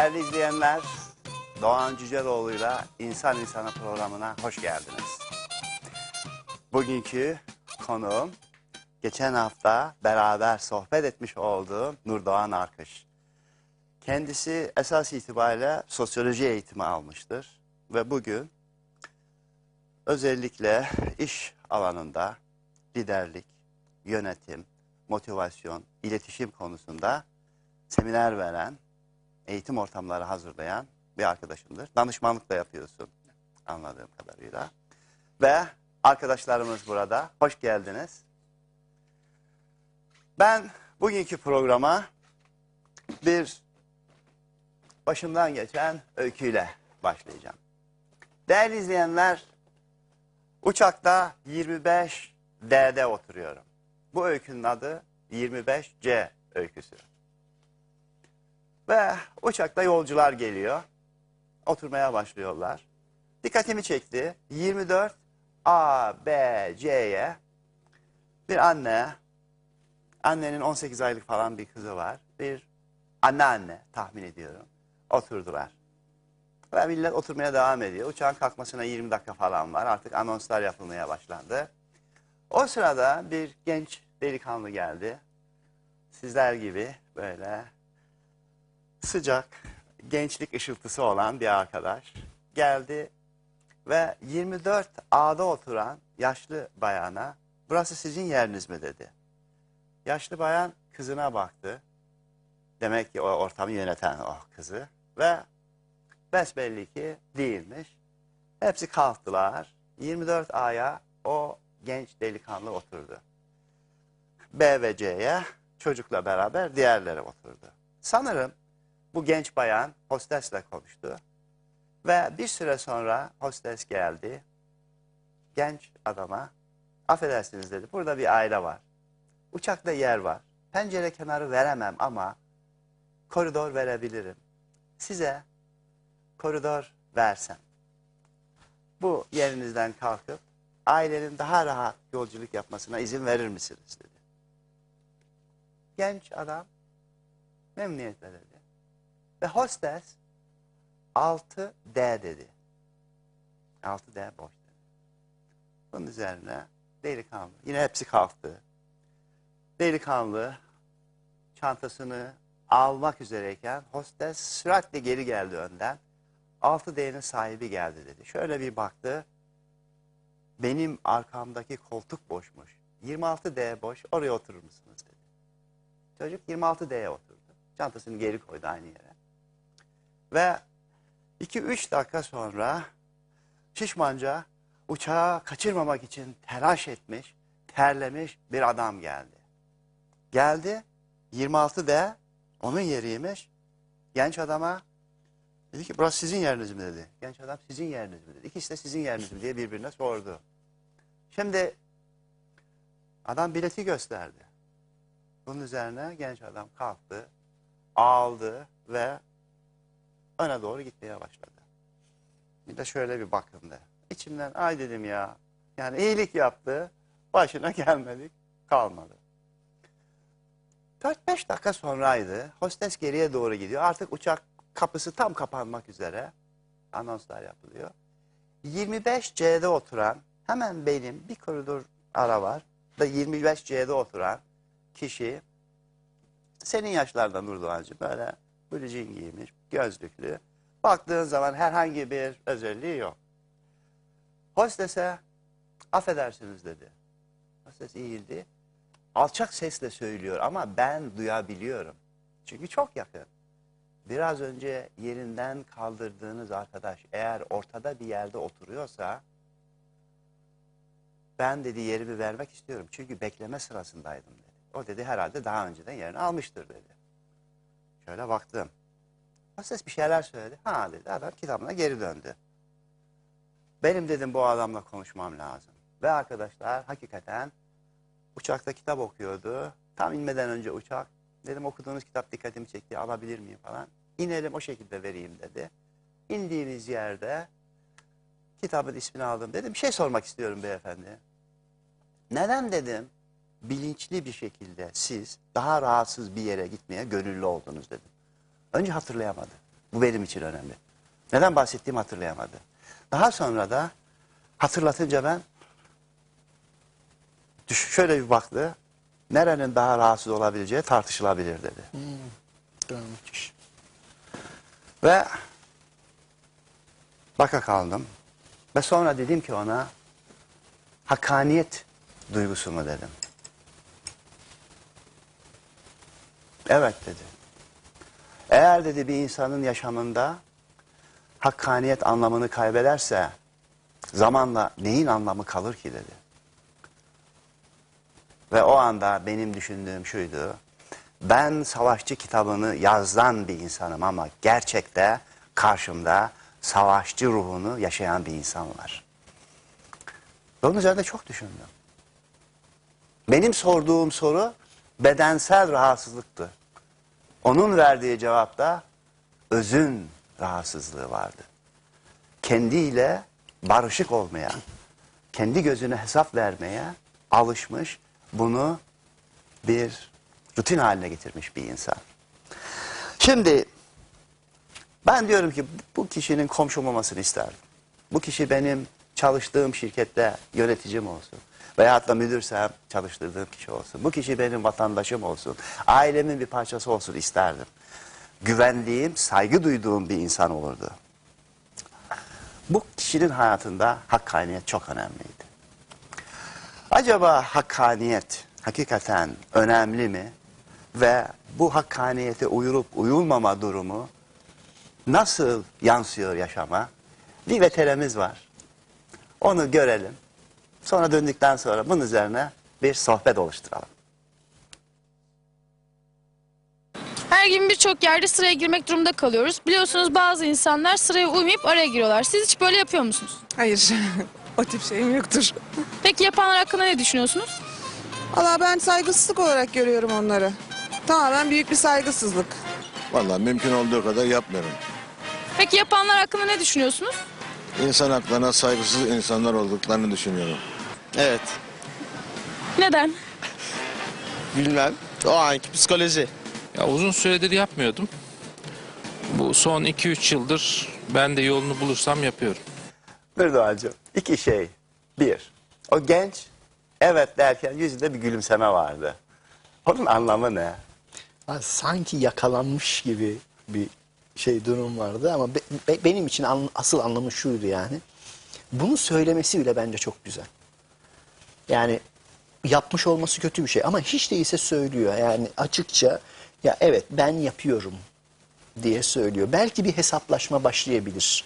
Değerli izleyenler, Doğan Cüceloğlu'yla İnsan İnsana programına hoş geldiniz. Bugünkü konuğum, geçen hafta beraber sohbet etmiş olduğum Nurdoğan Arkış. Kendisi esas itibariyle sosyoloji eğitimi almıştır ve bugün özellikle iş alanında liderlik, yönetim, motivasyon, iletişim konusunda seminer veren, eğitim ortamları hazırlayan bir arkadaşımdır. Danışmanlık da yapıyorsun anladığım kadarıyla. Ve arkadaşlarımız burada. Hoş geldiniz. Ben bugünkü programa bir başımdan geçen öyküyle başlayacağım. Değerli izleyenler, uçakta 25D'de oturuyorum. Bu öykünün adı 25C öyküsü. Ve uçakta yolcular geliyor. Oturmaya başlıyorlar. Dikkatimi çekti. 24 A, B, C'ye bir anne, annenin 18 aylık falan bir kızı var. Bir anneanne tahmin ediyorum. Oturdular. Ve millet oturmaya devam ediyor. Uçağın kalkmasına 20 dakika falan var. Artık anonslar yapılmaya başlandı. O sırada bir genç delikanlı geldi. Sizler gibi böyle sıcak, gençlik ışıltısı olan bir arkadaş geldi ve 24 A'da oturan yaşlı bayana burası sizin yeriniz mi dedi. Yaşlı bayan kızına baktı. Demek ki o ortamı yöneten o kızı ve besbelli ki değilmiş. Hepsi kalktılar. 24 A'ya o genç delikanlı oturdu. B ve C'ye çocukla beraber diğerleri oturdu. Sanırım bu genç bayan hostesle konuştu. Ve bir süre sonra hostes geldi. Genç adama affedersiniz dedi. Burada bir aile var. Uçakta yer var. Pencere kenarı veremem ama koridor verebilirim. Size koridor versem. Bu yerinizden kalkıp ailenin daha rahat yolculuk yapmasına izin verir misiniz dedi. Genç adam memnuniyetle dedi. Ve hostes 6D dedi. 6D boş dedi. Bunun üzerine delikanlı, yine hepsi kalktı. Delikanlı çantasını almak üzereyken hostes süratle geri geldi önden. 6D'nin sahibi geldi dedi. Şöyle bir baktı. Benim arkamdaki koltuk boşmuş. 26D boş. Oraya oturur musunuz dedi. Çocuk 26D'ye oturdu. Çantasını geri koydu aynı yere. Ve 2-3 dakika sonra şişmanca uçağı kaçırmamak için telaş etmiş, terlemiş bir adam geldi. Geldi 26D onun yeriymiş. Genç adama dedi ki burası sizin yeriniz mi dedi. Genç adam sizin yeriniz mi dedi. İkisi de sizin yeriniz mi diye birbirine sordu. Şimdi adam bileti gösterdi. Bunun üzerine genç adam kalktı, aldı ve öne doğru gitmeye başladı. Bir de şöyle bir bakındı. İçimden ay dedim ya. Yani iyilik yaptı. Başına gelmedik. Kalmadı. 4-5 dakika sonraydı. Hostes geriye doğru gidiyor. Artık uçak kapısı tam kapanmak üzere. Anonslar yapılıyor. 25C'de oturan hemen benim bir koridor ara var. Da 25C'de oturan kişi senin yaşlarda Nurdoğancığım böyle blue giymiş, gözlüklü. Baktığın zaman herhangi bir özelliği yok. Hostese affedersiniz dedi. Hostes eğildi. Alçak sesle söylüyor ama ben duyabiliyorum. Çünkü çok yakın. Biraz önce yerinden kaldırdığınız arkadaş eğer ortada bir yerde oturuyorsa ben dedi yerimi vermek istiyorum. Çünkü bekleme sırasındaydım dedi. O dedi herhalde daha önceden yerini almıştır dedi. Şöyle baktım. Hostes bir şeyler söyledi. Ha dedi adam kitabına geri döndü. Benim dedim bu adamla konuşmam lazım. Ve arkadaşlar hakikaten uçakta kitap okuyordu. Tam inmeden önce uçak. Dedim okuduğunuz kitap dikkatimi çekti alabilir miyim falan. İnelim o şekilde vereyim dedi. İndiğimiz yerde kitabın ismini aldım. Dedim bir şey sormak istiyorum beyefendi. Neden dedim bilinçli bir şekilde siz daha rahatsız bir yere gitmeye gönüllü oldunuz dedim. Önce hatırlayamadı. Bu benim için önemli. Neden bahsettiğimi hatırlayamadı. Daha sonra da hatırlatınca ben şöyle bir baktı. Nerenin daha rahatsız olabileceği tartışılabilir dedi. Tamam, müthiş. Ve baka kaldım. Ve sonra dedim ki ona hakkaniyet duygusu mu dedim. Evet dedi. Eğer dedi bir insanın yaşamında hakkaniyet anlamını kaybederse zamanla neyin anlamı kalır ki dedi. Ve o anda benim düşündüğüm şuydu. Ben savaşçı kitabını yazdan bir insanım ama gerçekte karşımda savaşçı ruhunu yaşayan bir insan var. Onun üzerinde çok düşündüm. Benim sorduğum soru bedensel rahatsızlıktı. Onun verdiği cevapta özün rahatsızlığı vardı. Kendiyle barışık olmaya, kendi gözüne hesap vermeye alışmış, bunu bir rutin haline getirmiş bir insan. Şimdi ben diyorum ki bu kişinin komşum olmasını isterdim. Bu kişi benim çalıştığım şirkette yöneticim olsun. Veyahut da müdürsem çalıştırdığım kişi olsun. Bu kişi benim vatandaşım olsun. Ailemin bir parçası olsun isterdim. Güvendiğim, saygı duyduğum bir insan olurdu. Bu kişinin hayatında hakkaniyet çok önemliydi. Acaba hakkaniyet hakikaten önemli mi? Ve bu hakkaniyete uyulup uyulmama durumu nasıl yansıyor yaşama? Bir veterimiz var. Onu görelim. Sonra döndükten sonra bunun üzerine bir sohbet oluşturalım. Her gün birçok yerde sıraya girmek durumunda kalıyoruz. Biliyorsunuz bazı insanlar sıraya uymayıp araya giriyorlar. Siz hiç böyle yapıyor musunuz? Hayır. o tip şeyim yoktur. Peki yapanlar hakkında ne düşünüyorsunuz? Valla ben saygısızlık olarak görüyorum onları. Tamamen büyük bir saygısızlık. Vallahi mümkün olduğu kadar yapmıyorum. Peki yapanlar hakkında ne düşünüyorsunuz? İnsan haklarına saygısız insanlar olduklarını düşünüyorum. Evet. Neden? Bilmem. O anki psikoloji. Ya uzun süredir yapmıyordum. Bu son 2-3 yıldır ben de yolunu bulursam yapıyorum. Erdoğan'cığım iki şey. Bir, o genç evet derken yüzünde bir gülümseme vardı. Onun anlamı ne? Sanki yakalanmış gibi bir şey durum vardı ama be- be- benim için an- asıl anlamı şuydu yani. Bunu söylemesi bile bence çok güzel. Yani yapmış olması kötü bir şey ama hiç değilse söylüyor. Yani açıkça ya evet ben yapıyorum diye söylüyor. Belki bir hesaplaşma başlayabilir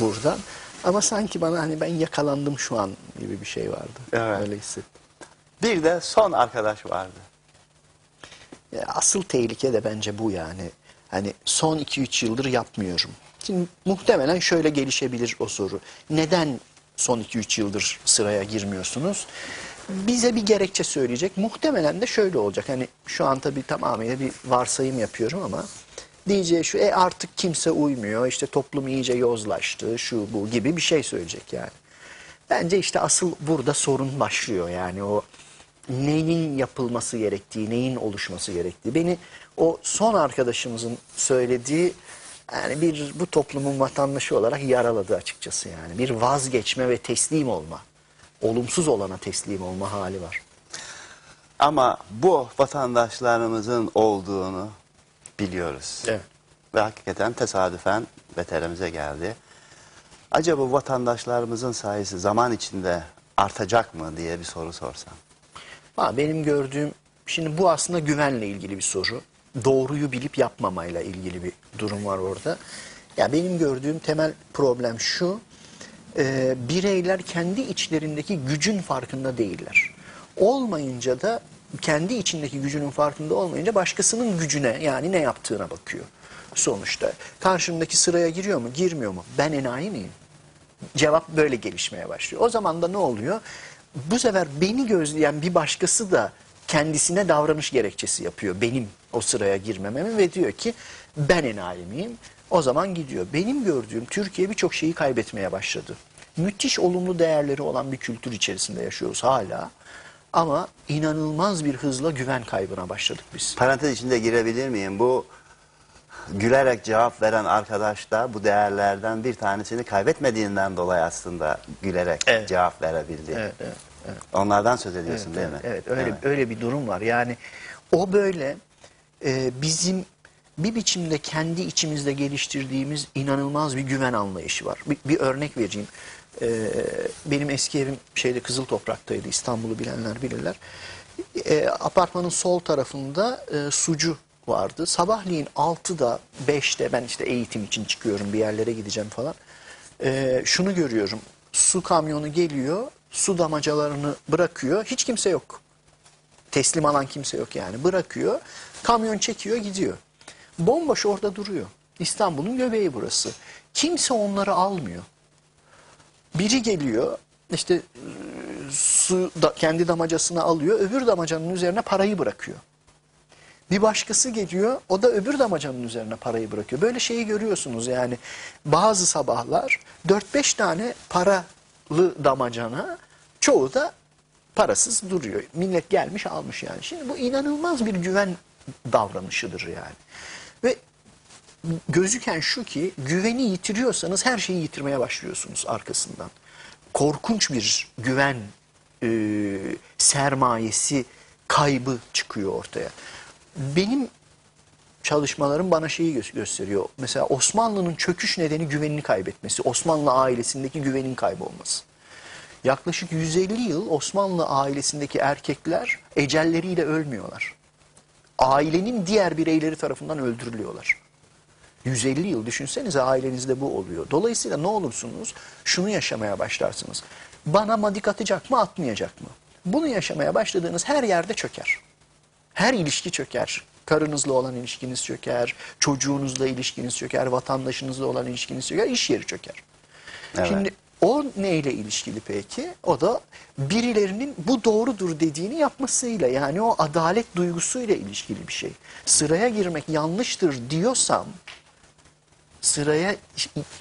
buradan. Ama sanki bana hani ben yakalandım şu an gibi bir şey vardı. Evet. Öyle hissettim. Bir de son arkadaş vardı. Ya Asıl tehlike de bence bu yani. Hani son 2-3 yıldır yapmıyorum. Şimdi muhtemelen şöyle gelişebilir o soru. Neden son 2-3 yıldır sıraya girmiyorsunuz? Bize bir gerekçe söyleyecek. Muhtemelen de şöyle olacak. Hani şu an tabii tamamıyla bir varsayım yapıyorum ama diyeceği şu e artık kimse uymuyor. işte toplum iyice yozlaştı. Şu bu gibi bir şey söyleyecek yani. Bence işte asıl burada sorun başlıyor yani o neyin yapılması gerektiği, neyin oluşması gerektiği. Beni o son arkadaşımızın söylediği yani bir bu toplumun vatandaşı olarak yaraladı açıkçası yani. Bir vazgeçme ve teslim olma, olumsuz olana teslim olma hali var. Ama bu vatandaşlarımızın olduğunu biliyoruz. Evet. Ve hakikaten tesadüfen veterimize geldi. Acaba vatandaşlarımızın sayısı zaman içinde artacak mı diye bir soru sorsam. Ha, benim gördüğüm, şimdi bu aslında güvenle ilgili bir soru. Doğruyu bilip yapmamayla ilgili bir durum var orada. Ya benim gördüğüm temel problem şu, e, bireyler kendi içlerindeki gücün farkında değiller. Olmayınca da kendi içindeki gücünün farkında olmayınca başkasının gücüne yani ne yaptığına bakıyor. Sonuçta karşımdaki sıraya giriyor mu girmiyor mu ben enayi miyim? Cevap böyle gelişmeye başlıyor. O zaman da ne oluyor? Bu sefer beni gözleyen bir başkası da kendisine davranış gerekçesi yapıyor. Benim o sıraya girmememi ve diyor ki ben enayi miyim? O zaman gidiyor. Benim gördüğüm Türkiye birçok şeyi kaybetmeye başladı. Müthiş olumlu değerleri olan bir kültür içerisinde yaşıyoruz hala. Ama inanılmaz bir hızla güven kaybına başladık biz. Parantez içinde girebilir miyim? Bu gülerek cevap veren arkadaş da bu değerlerden bir tanesini kaybetmediğinden dolayı aslında gülerek Evet. cevap verebildi. Evet, evet, evet. Onlardan söz ediyorsun Evet, değil evet, mi? Evet, öyle öyle bir durum var. Yani o böyle e, bizim bir biçimde kendi içimizde geliştirdiğimiz inanılmaz bir güven anlayışı var. Bir, bir örnek vereyim. E, benim eski evim şeyde Kızıl Toprak'taydı. İstanbul'u bilenler bilirler. E, apartmanın sol tarafında e, sucu vardı. Sabahleyin 6'da 5'te ben işte eğitim için çıkıyorum bir yerlere gideceğim falan. E, şunu görüyorum. Su kamyonu geliyor, su damacalarını bırakıyor. Hiç kimse yok. Teslim alan kimse yok yani. Bırakıyor, kamyon çekiyor gidiyor. Bomboş orada duruyor. İstanbul'un göbeği burası. Kimse onları almıyor. Biri geliyor işte e, su da, kendi damacasını alıyor öbür damacanın üzerine parayı bırakıyor. Bir başkası geliyor o da öbür damacanın üzerine parayı bırakıyor. Böyle şeyi görüyorsunuz yani bazı sabahlar 4-5 tane paralı damacana çoğu da parasız duruyor. Millet gelmiş almış yani. Şimdi bu inanılmaz bir güven davranışıdır yani. Ve gözüken şu ki güveni yitiriyorsanız her şeyi yitirmeye başlıyorsunuz arkasından. Korkunç bir güven e, sermayesi kaybı çıkıyor ortaya. Benim çalışmalarım bana şeyi gö- gösteriyor. Mesela Osmanlı'nın çöküş nedeni güvenini kaybetmesi. Osmanlı ailesindeki güvenin kaybolması. Yaklaşık 150 yıl Osmanlı ailesindeki erkekler ecelleriyle ölmüyorlar. Ailenin diğer bireyleri tarafından öldürülüyorlar. 150 yıl düşünsenize ailenizde bu oluyor. Dolayısıyla ne olursunuz şunu yaşamaya başlarsınız. Bana madik atacak mı atmayacak mı? Bunu yaşamaya başladığınız her yerde çöker. Her ilişki çöker. Karınızla olan ilişkiniz çöker, çocuğunuzla ilişkiniz çöker, vatandaşınızla olan ilişkiniz çöker, iş yeri çöker. Evet. Şimdi o neyle ilişkili peki? O da birilerinin bu doğrudur dediğini yapmasıyla yani o adalet duygusuyla ilişkili bir şey. Sıraya girmek yanlıştır diyorsam sıraya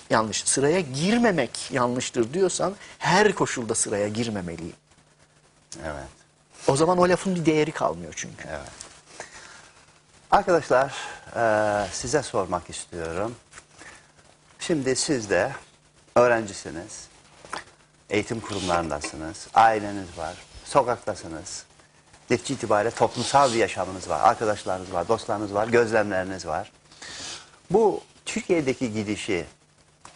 yanlış sıraya girmemek yanlıştır diyorsam her koşulda sıraya girmemeliyim. Evet. O zaman o lafın bir değeri kalmıyor çünkü. Evet. Arkadaşlar eee, size sormak istiyorum. Şimdi siz de öğrencisiniz, eğitim kurumlarındasınız, aileniz var, sokaktasınız. Netice itibariyle toplumsal bir yaşamınız var, arkadaşlarınız var, dostlarınız var, gözlemleriniz var. Bu Türkiye'deki gidişi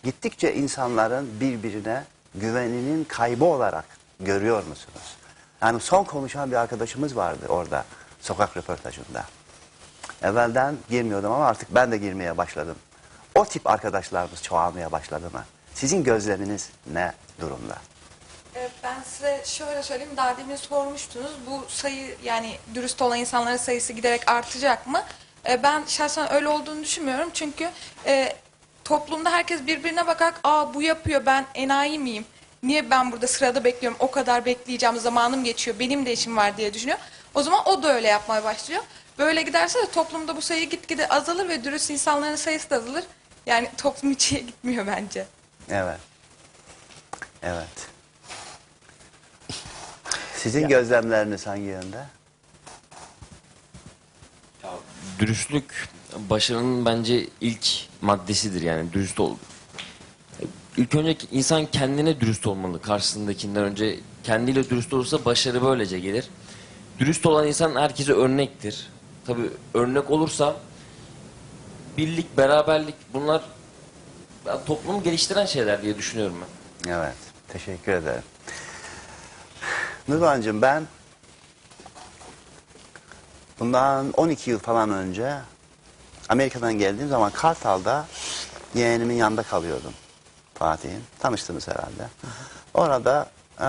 gittikçe insanların birbirine güveninin kaybı olarak görüyor musunuz? Yani son konuşan bir arkadaşımız vardı orada sokak röportajında. Evvelden girmiyordum ama artık ben de girmeye başladım. O tip arkadaşlarımız çoğalmaya başladı mı? Sizin gözleminiz ne durumda? Ee, Ben size şöyle söyleyeyim, daha demin sormuştunuz. Bu sayı yani dürüst olan insanların sayısı giderek artacak mı? Ee, Ben şahsen öyle olduğunu düşünmüyorum. Çünkü e, toplumda herkes birbirine bakarak, aa bu yapıyor ben enayi miyim? Niye ben burada sırada bekliyorum, o kadar bekleyeceğim, zamanım geçiyor, benim de işim var diye düşünüyor. O zaman o da öyle yapmaya başlıyor. Böyle giderse de toplumda bu sayı gitgide azalır ve dürüst insanların sayısı da azalır. Yani toplum içiye gitmiyor bence. Evet. Evet. Sizin gözlemleriniz hangi yönde? Dürüstlük başarının bence ilk maddesidir yani dürüst ol. İlk önce insan kendine dürüst olmalı karşısındakinden önce kendiyle dürüst olursa başarı böylece gelir. Dürüst olan insan herkese örnektir. Tabi örnek olursa birlik, beraberlik bunlar toplumu geliştiren şeyler diye düşünüyorum ben. Evet. Teşekkür ederim. Nurhan'cığım ben bundan 12 yıl falan önce Amerika'dan geldiğim zaman Kartal'da yeğenimin yanında kalıyordum. Fatih'in. Tanıştınız herhalde. Orada e,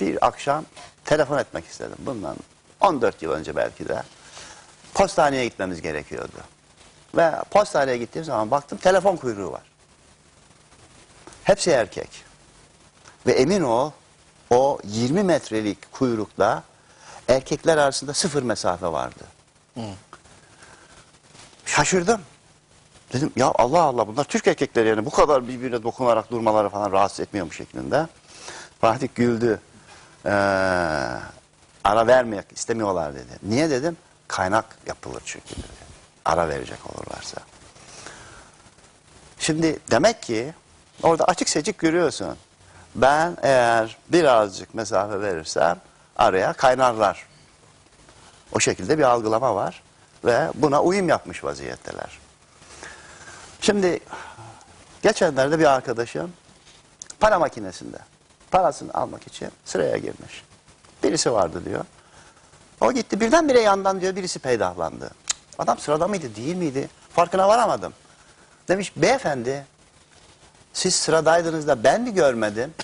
bir akşam telefon etmek istedim. Bundan 14 yıl önce belki de. Postaneye gitmemiz gerekiyordu. Ve postaneye gittiğim zaman baktım telefon kuyruğu var. Hepsi erkek. Ve emin ol o 20 metrelik kuyrukla erkekler arasında sıfır mesafe vardı. Şaşırdım. Dedim ya Allah Allah bunlar Türk erkekleri yani bu kadar birbirine dokunarak durmaları falan rahatsız etmiyormuş şeklinde. Fatih güldü. Ee, ara vermek istemiyorlar dedi. Niye dedim? Kaynak yapılır çünkü dedi. Ara verecek olurlarsa. Şimdi demek ki orada açık seçik görüyorsun. Ben eğer birazcık mesafe verirsem araya kaynarlar. O şekilde bir algılama var ve buna uyum yapmış vaziyetteler. Şimdi geçenlerde bir arkadaşım para makinesinde parasını almak için sıraya girmiş. Birisi vardı diyor. O gitti birdenbire yandan diyor birisi peydahlandı. Adam sırada mıydı değil miydi? Farkına varamadım. Demiş beyefendi siz sıradaydınız da ben mi görmedim?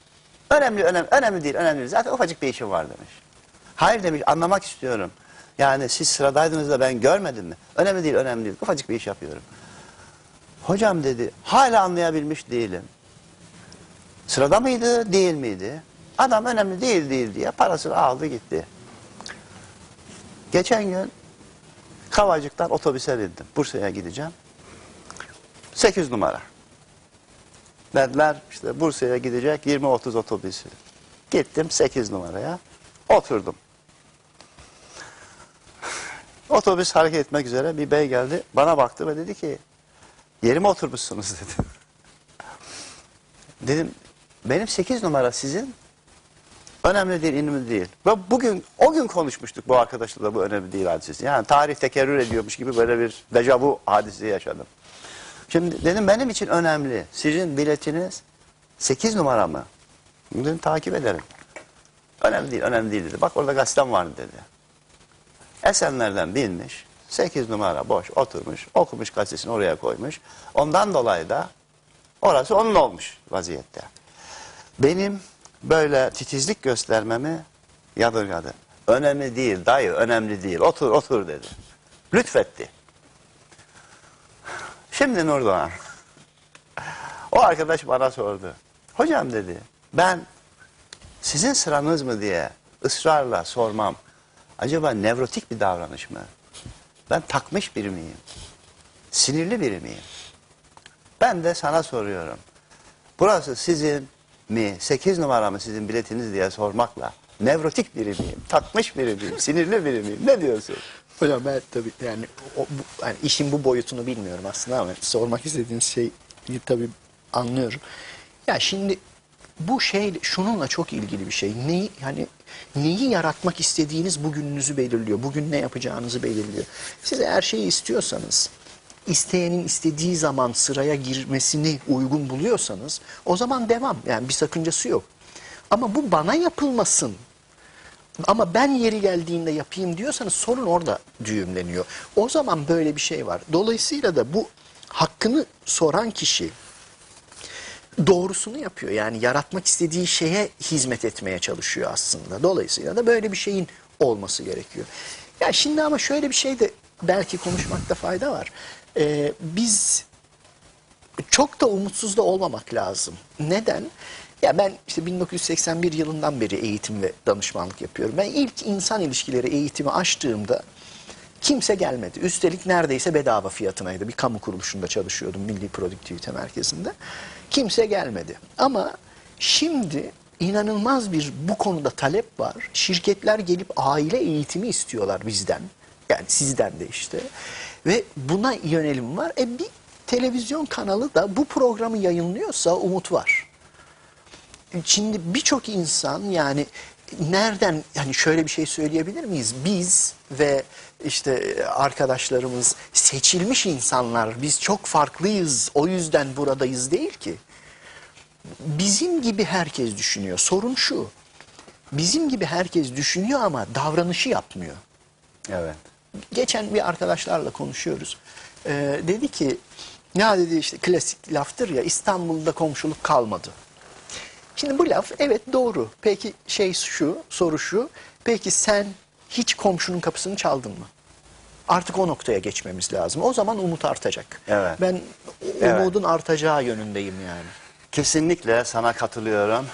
Önemli önemli önemli değil önemli değil. Zaten ufacık bir işim var demiş. Hayır demiş anlamak istiyorum. Yani siz sıradaydınız da ben görmedim mi? Önemli değil önemli değil. Ufacık bir iş yapıyorum. Hocam dedi hala anlayabilmiş değilim. Sırada mıydı değil miydi? Adam önemli değil değil diye parasını aldı gitti. Geçen gün Kavacık'tan otobüse bindim. Bursa'ya gideceğim. 8 numara. Dediler işte Bursa'ya gidecek 20-30 otobüsü. Gittim 8 numaraya. Oturdum. Otobüs hareket etmek üzere bir bey geldi. Bana baktı ve dedi ki yerime oturmuşsunuz dedi. Dedim benim 8 numara sizin önemli değil, önemli değil. Ve bugün, o gün konuşmuştuk bu arkadaşla da bu önemli değil hadisesi. Yani tarih tekerrür ediyormuş gibi böyle bir dejavu hadisi yaşadım. Şimdi dedim benim için önemli. Sizin biletiniz 8 numara mı? Dedim takip ederim. Önemli değil, önemli değil dedi. Bak orada gazetem vardı dedi. Esenler'den binmiş. 8 numara boş oturmuş. Okumuş gazetesini oraya koymuş. Ondan dolayı da orası onun olmuş vaziyette. Benim böyle titizlik göstermemi yadırgadı. Önemli değil dayı önemli değil. Otur otur dedi. Lütfetti. Şimdi Nurdoğan. O arkadaş bana sordu. Hocam dedi ben sizin sıranız mı diye ısrarla sormam. Acaba nevrotik bir davranış mı? Ben takmış biri miyim? Sinirli biri miyim? Ben de sana soruyorum. Burası sizin mi, 8 numara mı sizin biletiniz diye sormakla nevrotik biri miyim, takmış biri miyim, sinirli biri miyim? Ne diyorsun? Hocam ben tabii yani, o, bu, yani işin bu boyutunu bilmiyorum aslında ama sormak istediğiniz şeyi tabii anlıyorum. Ya şimdi bu şey şununla çok ilgili bir şey. Neyi yani neyi yaratmak istediğiniz bugününüzü belirliyor. Bugün ne yapacağınızı belirliyor. Siz eğer şeyi istiyorsanız isteyenin istediği zaman sıraya girmesini uygun buluyorsanız o zaman devam. Yani bir sakıncası yok. Ama bu bana yapılmasın. Ama ben yeri geldiğinde yapayım diyorsanız sorun orada düğümleniyor. O zaman böyle bir şey var. Dolayısıyla da bu hakkını soran kişi doğrusunu yapıyor. Yani yaratmak istediği şeye hizmet etmeye çalışıyor aslında. Dolayısıyla da böyle bir şeyin olması gerekiyor. Ya şimdi ama şöyle bir şey de belki konuşmakta fayda var. Ee, biz çok da umutsuz da olmamak lazım. Neden? Ya ben işte 1981 yılından beri eğitim ve danışmanlık yapıyorum. Ben ilk insan ilişkileri eğitimi açtığımda kimse gelmedi. Üstelik neredeyse bedava fiyatınaydı. Bir kamu kuruluşunda çalışıyordum Milli Produktivite Merkezi'nde. Kimse gelmedi. Ama şimdi inanılmaz bir bu konuda talep var. Şirketler gelip aile eğitimi istiyorlar bizden. Yani sizden de işte. Ve buna yönelim var. E bir televizyon kanalı da bu programı yayınlıyorsa umut var. Şimdi birçok insan yani nereden yani şöyle bir şey söyleyebilir miyiz? Biz ve işte arkadaşlarımız seçilmiş insanlar. Biz çok farklıyız. O yüzden buradayız değil ki. Bizim gibi herkes düşünüyor. Sorun şu. Bizim gibi herkes düşünüyor ama davranışı yapmıyor. Evet. Geçen bir arkadaşlarla konuşuyoruz. Ee, dedi ki ya dedi işte klasik laftır ya İstanbul'da komşuluk kalmadı. Şimdi bu laf evet doğru. Peki şey şu, soru şu. Peki sen hiç komşunun kapısını çaldın mı? Artık o noktaya geçmemiz lazım. O zaman umut artacak. Evet. Ben Evet. umudun artacağı yönündeyim yani. Kesinlikle sana katılıyorum.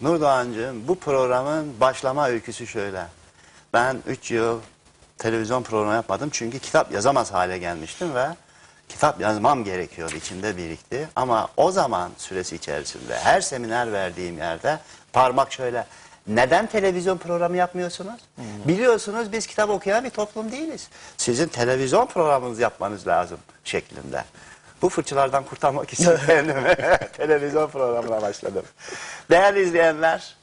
Nurdoğancığım bu programın başlama öyküsü şöyle. Ben 3 yıl televizyon programı yapmadım çünkü kitap yazamaz hale gelmiştim ve kitap yazmam gerekiyordu içimde birikti. Ama o zaman süresi içerisinde her seminer verdiğim yerde parmak şöyle neden televizyon programı yapmıyorsunuz? Biliyorsunuz biz kitap okuyan bir toplum değiliz. Sizin televizyon programınızı yapmanız lazım şeklinde. Bu fırçalardan kurtarmak için kendimi televizyon programına başladım. Değerli izleyenler,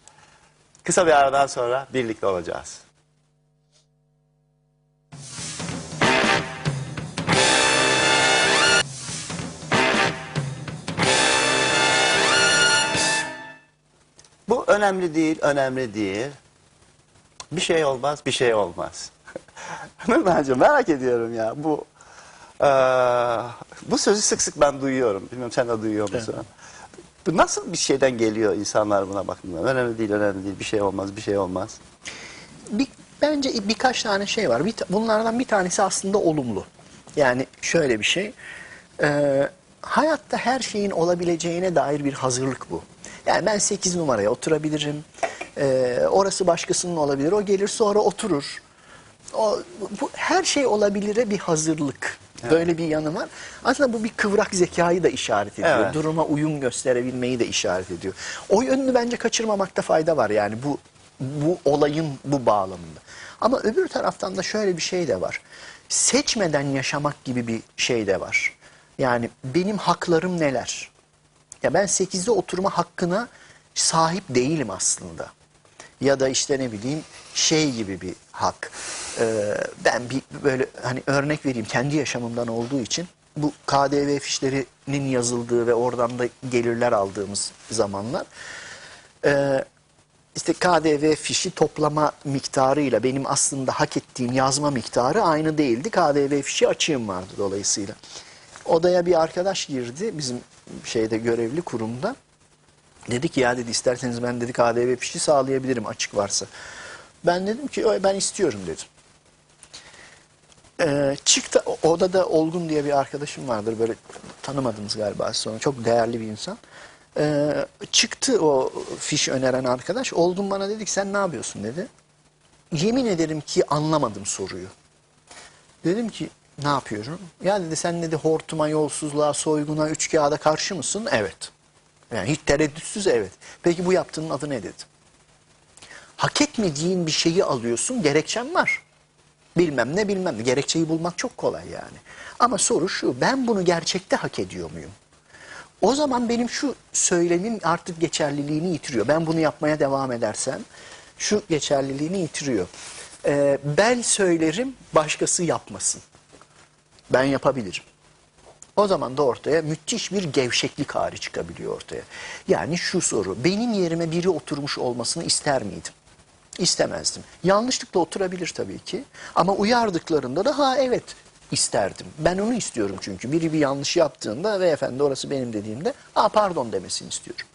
kısa bir aradan sonra birlikte olacağız. Önemli değil, önemli değil. Bir şey olmaz, bir şey olmaz. Nurdancığım merak ediyorum ya bu eee, bu sözü sık sık ben duyuyorum. Bilmiyorum sen de duyuyor musun? Bu nasıl bir şeyden geliyor insanlar buna baktığında? Önemli değil, önemli değil. Bir şey olmaz, bir şey olmaz. Bir, bence birkaç tane şey var. Bir, bunlardan bir tanesi aslında olumlu. Yani şöyle bir şey. e, hayatta her şeyin olabileceğine dair bir hazırlık bu. Yani ben 8 numaraya oturabilirim. E, orası başkasının olabilir. O gelir sonra oturur. O, bu, her şey olabilire bir hazırlık. Böyle bir yanı var. Aslında bu bir kıvrak zekayı da işaret ediyor. Evet. Duruma uyum gösterebilmeyi de işaret ediyor. O yönünü bence kaçırmamakta fayda var yani bu bu olayın bu bağlamında. Ama öbür taraftan da şöyle bir şey de var. Seçmeden yaşamak gibi bir şey de var. Yani benim haklarım neler? Ya ben 8'de oturma hakkına sahip değilim aslında. Ya da işte ne bileyim şey gibi bir hak. Ee, ben bir böyle hani örnek vereyim kendi yaşamımdan olduğu için bu KDV fişlerinin yazıldığı ve oradan da gelirler aldığımız zamanlar ee, işte KDV fişi toplama miktarıyla benim aslında hak ettiğim yazma miktarı aynı değildi. KDV fişi açığım vardı dolayısıyla. Odaya bir arkadaş girdi bizim şeyde görevli kurumda. Dedi ki ya dedi isterseniz ben dedi KDV fişi sağlayabilirim açık varsa. Ben dedim ki "Ö, ben istiyorum dedim. Ee, çıktı odada Olgun diye bir arkadaşım vardır böyle tanımadınız galiba sonra çok değerli bir insan. Ee, çıktı o fiş öneren arkadaş Olgun bana dedi ki sen ne yapıyorsun dedi. Yemin ederim ki anlamadım soruyu. Dedim ki ne yapıyorum? Ya dedi sen dedi hortuma, yolsuzluğa, soyguna, üç kağıda karşı mısın? Evet. Yani hiç tereddütsüz evet. Peki bu yaptığının adı ne dedim. Hak etmediğin bir şeyi alıyorsun, gerekçen var. Bilmem ne bilmem ne. Gerekçeyi bulmak çok kolay yani. Ama soru şu, ben bunu gerçekte hak ediyor muyum? O zaman benim şu söylemin artık geçerliliğini yitiriyor. Ben bunu yapmaya devam edersem şu geçerliliğini yitiriyor. Ee, ben söylerim, başkası yapmasın. Ben yapabilirim. O zaman da ortaya müthiş bir gevşeklik hali çıkabiliyor ortaya. Yani şu soru, benim yerime biri oturmuş olmasını ister miydim? İstemezdim. Yanlışlıkla oturabilir tabii ki. Ama uyardıklarında da ha evet isterdim. Ben onu istiyorum çünkü. Biri bir yanlış yaptığında ve efendi orası benim dediğimde aa pardon demesini istiyorum.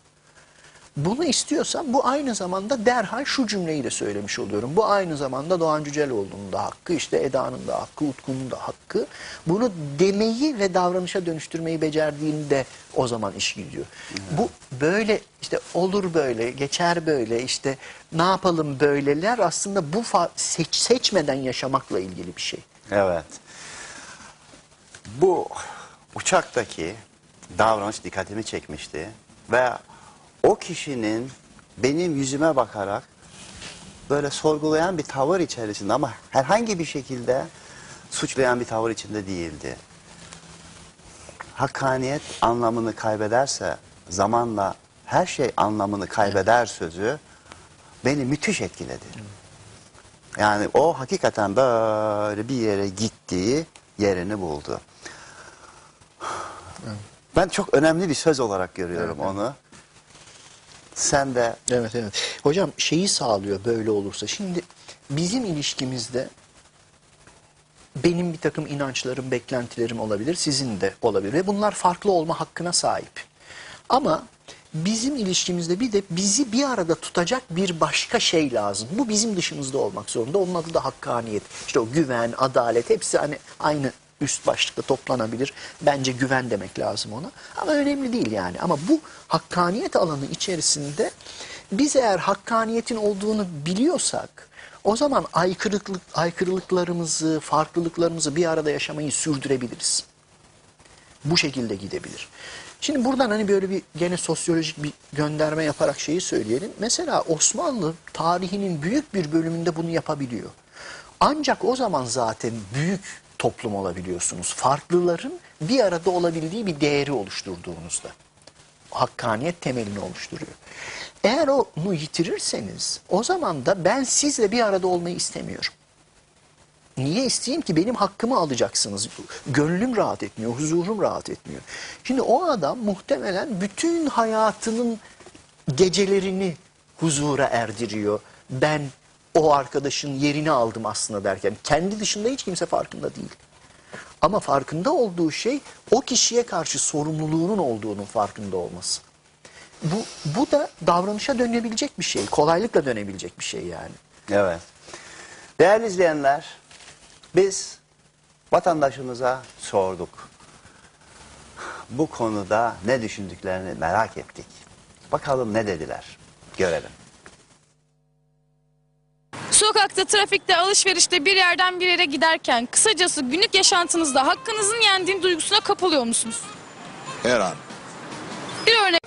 Bunu istiyorsam bu aynı zamanda derhal şu cümleyi de söylemiş oluyorum. Bu aynı zamanda Doğan Cüceloğlu'nun da hakkı, işte Eda'nın da hakkı, Utku'nun da hakkı. Bunu demeyi ve davranışa dönüştürmeyi becerdiğinde o zaman iş gidiyor. Bu böyle işte olur böyle, geçer böyle, işte ne yapalım böyleler aslında bu seç- seçmeden yaşamakla ilgili bir şey. Evet. Bu uçaktaki davranış dikkatimi çekmişti ve o kişinin benim yüzüme bakarak böyle sorgulayan bir tavır içerisinde ama herhangi bir şekilde suçlayan bir tavır içinde değildi. Hakkaniyet anlamını kaybederse zamanla her şey anlamını kaybeder sözü beni müthiş etkiledi. Yani o hakikaten böyle bir yere gittiği yerini buldu. Ben çok önemli bir söz olarak görüyorum onu. Sen de Evet evet. Hocam şeyi sağlıyor böyle olursa. Şimdi bizim ilişkimizde benim bir takım inançlarım, beklentilerim olabilir. Sizin de olabilir. Ve bunlar farklı olma hakkına sahip. Ama bizim ilişkimizde bir de bizi bir arada tutacak bir başka şey lazım. Bu bizim dışımızda olmak zorunda. Onun adı da hakkaniyet. İşte o güven, adalet hepsi hani aynı üst başlıkta toplanabilir. Bence güven demek lazım ona. Ama önemli değil yani. Ama bu hakkaniyet alanı içerisinde biz eğer hakkaniyetin olduğunu biliyorsak o zaman aykırılık, aykırılıklarımızı, farklılıklarımızı bir arada yaşamayı sürdürebiliriz bu şekilde gidebilir. Şimdi buradan hani böyle bir gene sosyolojik bir gönderme yaparak şeyi söyleyelim. Mesela Osmanlı tarihinin büyük bir bölümünde bunu yapabiliyor. Ancak o zaman zaten büyük toplum olabiliyorsunuz. Farklıların bir arada olabildiği bir değeri oluşturduğunuzda. Hakkaniyet temelini oluşturuyor. Eğer onu yitirirseniz o zaman da ben sizle bir arada olmayı istemiyorum. Niye isteyeyim ki benim hakkımı alacaksınız. Gönlüm rahat etmiyor, huzurum rahat etmiyor. Şimdi o adam muhtemelen bütün hayatının gecelerini huzura erdiriyor. Ben o arkadaşın yerini aldım aslında derken. Kendi dışında hiç kimse farkında değil. Ama farkında olduğu şey o kişiye karşı sorumluluğunun olduğunun farkında olması. Bu, bu da davranışa dönebilecek bir şey. Kolaylıkla dönebilecek bir şey yani. Evet. Değerli izleyenler, biz vatandaşımıza sorduk. Bu konuda ne düşündüklerini merak ettik. Bakalım ne dediler. Görelim. Sokakta, trafikte, alışverişte bir yerden bir yere giderken kısacası günlük yaşantınızda hakkınızın yendiğin duygusuna kapılıyor musunuz? Her an. Bir örnek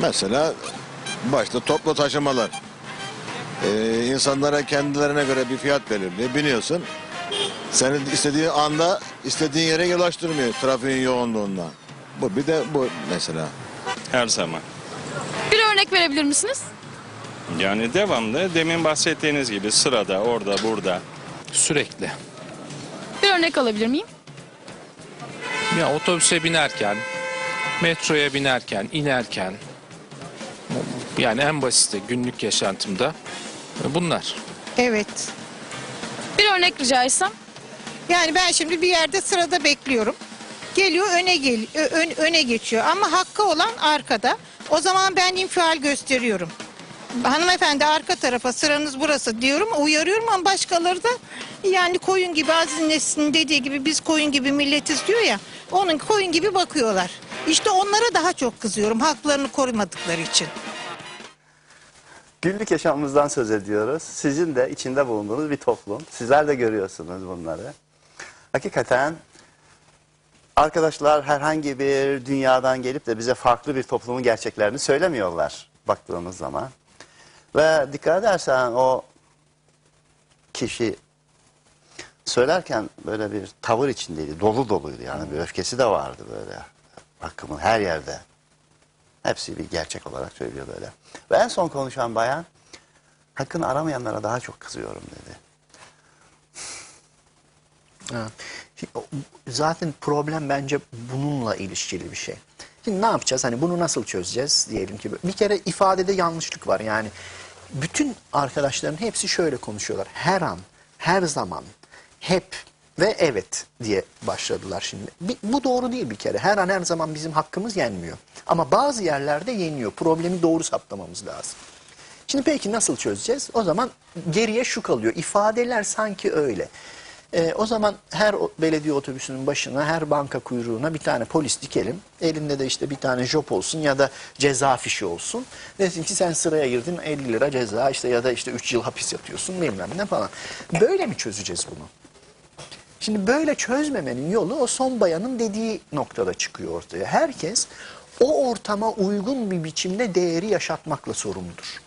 Mesela başta toplu taşımalar. Ee, insanlara kendilerine göre bir fiyat belirliyor. Biniyorsun. Senin istediğin anda istediğin yere ulaştırmıyor trafiğin yoğunluğundan. Bu bir de bu mesela. Her zaman. bir örnek verebilir misiniz? Yani devamlı demin bahsettiğiniz gibi sırada, orada, burada. Sürekli. Bir örnek alabilir miyim? Ya otobüse binerken, metroya binerken, inerken yani en basiti günlük yaşantımda bunlar. Evet. Bir örnek rica etsem. Yani ben şimdi bir yerde sırada bekliyorum. Geliyor öne gel ö- ön- öne geçiyor ama hakkı olan arkada. O zaman ben infial gösteriyorum. Hanımefendi arka tarafa sıranız burası diyorum uyarıyorum ama başkaları da yani koyun gibi Aziz Nesin'in dediği gibi biz koyun gibi milletiz diyor ya onun koyun gibi bakıyorlar. İşte onlara daha çok kızıyorum haklarını korumadıkları için. Günlük yaşamımızdan söz ediyoruz. Sizin de içinde bulunduğunuz bir toplum. Sizler de görüyorsunuz bunları. Hakikaten arkadaşlar herhangi bir dünyadan gelip de bize farklı bir toplumun gerçeklerini söylemiyorlar baktığımız zaman. Ve dikkat edersen o kişi söylerken böyle bir tavır içindeydi. Dolu doluydu yani bir öfkesi de vardı böyle. Hakkımın her yerde. Hepsi bir gerçek olarak söylüyor böyle. Ve en son konuşan bayan hakkını aramayanlara daha çok kızıyorum dedi. Zaten problem bence bununla ilişkili bir şey. Şimdi ne yapacağız? Hani bunu nasıl çözeceğiz? Diyelim ki bir kere ifadede yanlışlık var. Yani bütün arkadaşların hepsi şöyle konuşuyorlar. Her an, her zaman, hep ve evet diye başladılar şimdi. Bu doğru değil bir kere. Her an her zaman bizim hakkımız yenmiyor. Ama bazı yerlerde yeniyor. Problemi doğru saptamamız lazım. Şimdi peki nasıl çözeceğiz? O zaman geriye şu kalıyor. İfadeler sanki öyle. Ee, o zaman her belediye otobüsünün başına, her banka kuyruğuna bir tane polis dikelim. Elinde de işte bir tane jop olsun ya da ceza fişi olsun. Desin ki sen sıraya girdin 50 lira ceza işte ya da işte 3 yıl hapis yatıyorsun bilmem ne falan. Böyle mi çözeceğiz bunu? Şimdi böyle çözmemenin yolu o son bayanın dediği noktada çıkıyor ortaya. Herkes o ortama uygun bir biçimde değeri yaşatmakla sorumludur.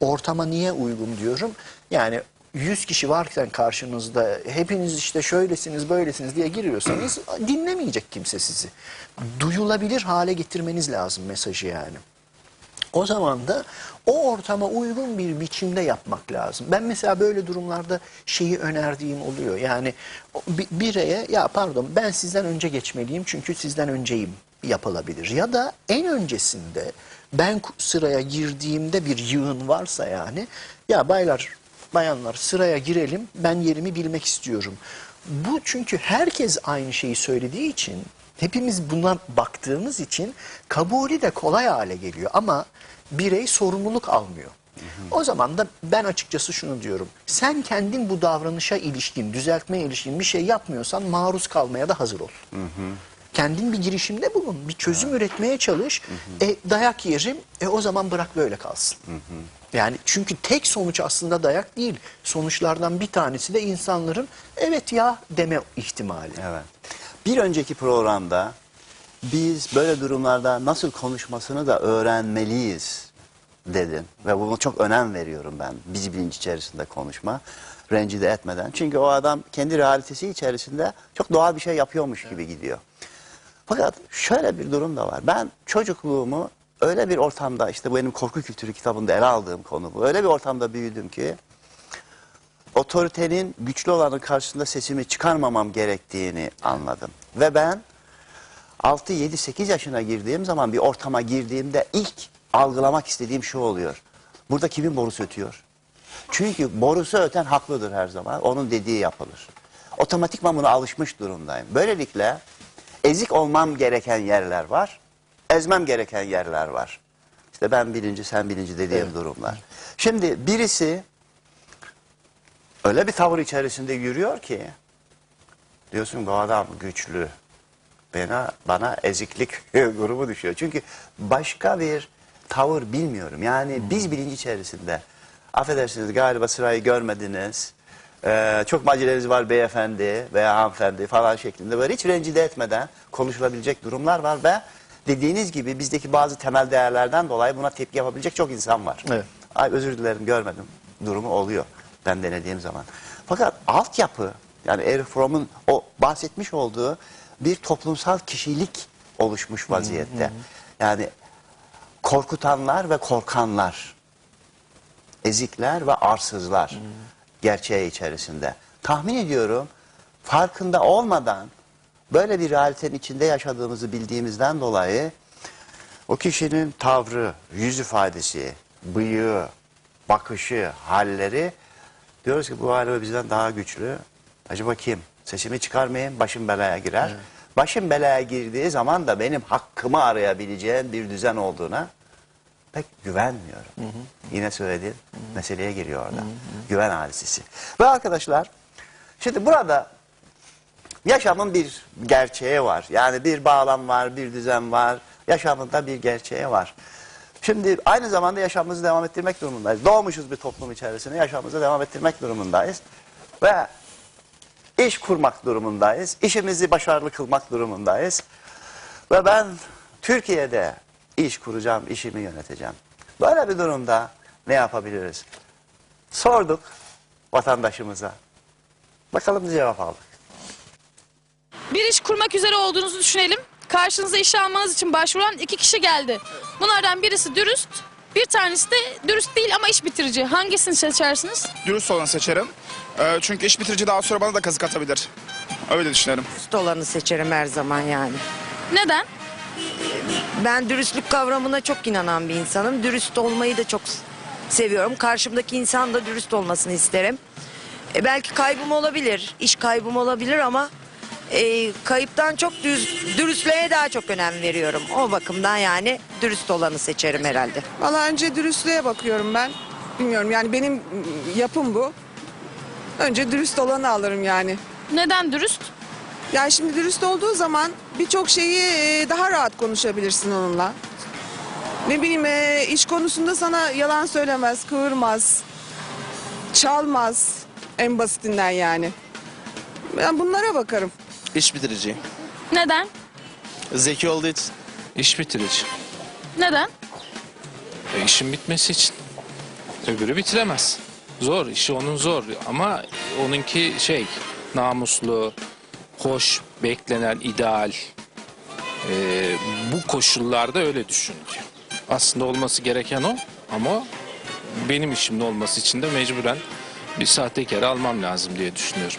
Ortama niye uygun diyorum? Yani 100 kişi varken karşınızda hepiniz işte şöylesiniz böylesiniz diye giriyorsanız dinlemeyecek kimse sizi. Duyulabilir hale getirmeniz lazım mesajı yani. O zaman da o ortama uygun bir biçimde yapmak lazım. Ben mesela böyle durumlarda şeyi önerdiğim oluyor. Yani bireye ya pardon ben sizden önce geçmeliyim çünkü sizden önceyim yapılabilir. Ya da en öncesinde ben sıraya girdiğimde bir yığın varsa yani ya baylar bayanlar sıraya girelim ben yerimi bilmek istiyorum. Bu çünkü herkes aynı şeyi söylediği için hepimiz buna baktığımız için kabulü de kolay hale geliyor ama birey sorumluluk almıyor. O zaman da ben açıkçası şunu diyorum. Sen kendin bu davranışa ilişkin, düzeltmeye ilişkin bir şey yapmıyorsan maruz kalmaya da hazır ol. Kendin bir girişimde bulun, bir çözüm üretmeye çalış. E, dayak yerim, e, o zaman bırak böyle kalsın. Yani çünkü tek sonuç aslında dayak değil. Sonuçlardan bir tanesi de insanların evet ya deme ihtimali. Evet. Bir önceki programda biz böyle durumlarda nasıl konuşmasını da öğrenmeliyiz dedin. Ve buna çok önem veriyorum ben. Bizi bilinç içerisinde konuşma. rencide etmeden. Çünkü o adam kendi realitesi içerisinde çok doğal bir şey yapıyormuş gibi gidiyor. Fakat şöyle bir durum da var. Ben çocukluğumu öyle bir ortamda işte benim korku kültürü kitabında ele aldığım konu bu. Öyle bir ortamda büyüdüm ki otoritenin güçlü olanın karşısında sesimi çıkarmamam gerektiğini anladım. Ve ben 6, 7, 8 yaşına girdiğim zaman bir ortama girdiğimde ilk algılamak istediğim şu oluyor. Burada kimin borusu ötüyor? Çünkü borusu öten haklıdır her zaman. Onun dediği yapılır. Otomatikman buna alışmış durumdayım. Böylelikle ezik olmam gereken yerler var. Ezmem gereken yerler var. İşte ben birinci sen birinci dediğim durumlar. Şimdi birisi öyle bir tavır içerisinde yürüyor ki diyorsun bu adam güçlü. Bana, bana eziklik durumu düşüyor. Çünkü başka bir tavır bilmiyorum. Yani biz bilinci içerisinde affedersiniz galiba sırayı görmediniz. Ee, çok macereniz var beyefendi veya hanımefendi falan şeklinde böyle hiç rencide etmeden konuşulabilecek durumlar var ve dediğiniz gibi bizdeki bazı temel değerlerden dolayı buna tepki yapabilecek çok insan var. Evet. Ay özür dilerim görmedim durumu oluyor ben denediğim zaman. Fakat altyapı yani Eric Fromm'un o bahsetmiş olduğu bir toplumsal kişilik oluşmuş vaziyette. Yani korkutanlar ve korkanlar, ezikler ve arsızlar gerçeği içerisinde. Tahmin ediyorum farkında olmadan böyle bir realitenin içinde yaşadığımızı bildiğimizden dolayı o kişinin tavrı, yüz ifadesi, bıyığı, bakışı, halleri diyoruz ki bu galiba bizden daha güçlü. Acaba kim? Sesimi çıkarmayayım başım belaya girer. Başım belaya girdiği zaman da benim hakkımı arayabileceğim bir düzen olduğuna pek güvenmiyorum. Yine söylediğim meseleye giriyor orada. Güven hadisesi. Ve arkadaşlar şimdi burada yaşamın bir gerçeği var. Yani bir bağlam var, bir düzen var. Yaşamında bir gerçeği var. Şimdi aynı zamanda yaşamımızı devam ettirmek durumundayız. Doğmuşuz bir toplum içerisinde yaşamımızı devam ettirmek durumundayız. Ve iş kurmak durumundayız. İşimizi başarılı kılmak durumundayız. Ve ben Türkiye'de iş kuracağım, işimi yöneteceğim. Böyle bir durumda ne yapabiliriz? Sorduk vatandaşımıza. Bakalım cevap aldık. Bir iş kurmak üzere olduğunuzu düşünelim. Karşınıza işe almanız için başvuran iki kişi geldi. Bunlardan birisi dürüst, bir tanesi de dürüst değil ama iş bitirici. Hangisini seçersiniz? dürüst olanı seçerim. Ee, çünkü iş bitirici daha sonra bana da kazık atabilir. Öyle düşünüyorum. Dürüst olanı seçerim her zaman yani. Neden? Ben dürüstlük kavramına çok inanan bir insanım. Dürüst olmayı da çok seviyorum. Karşımdaki insan da dürüst olmasını isterim. E, belki kaybım olabilir, iş kaybım olabilir ama e, kayıptan çok düz, dürüstlüğe daha çok önem veriyorum. O bakımdan yani dürüst olanı seçerim herhalde. Valla önce dürüstlüğe bakıyorum ben. Bilmiyorum yani benim yapım bu. Önce dürüst olanı alırım yani. Neden dürüst? Yani şimdi dürüst olduğu zaman birçok şeyi e, daha rahat konuşabilirsin onunla. Ne bileyim e, iş konusunda sana yalan söylemez, kıvırmaz, çalmaz en basitinden yani. Ben bunlara bakarım. İş bitirici. Neden? Zeki olduğu için. İş bitirici. Neden? E, işin bitmesi için. Öbürü bitiremez. Zor, işi onun zor ama onunki şey namuslu, hoş, beklenen, ideal. E, bu koşullarda öyle düşünülüyor. Aslında olması gereken o ama benim işimde olması için de mecburen bir sahtekarı almam lazım diye düşünüyorum.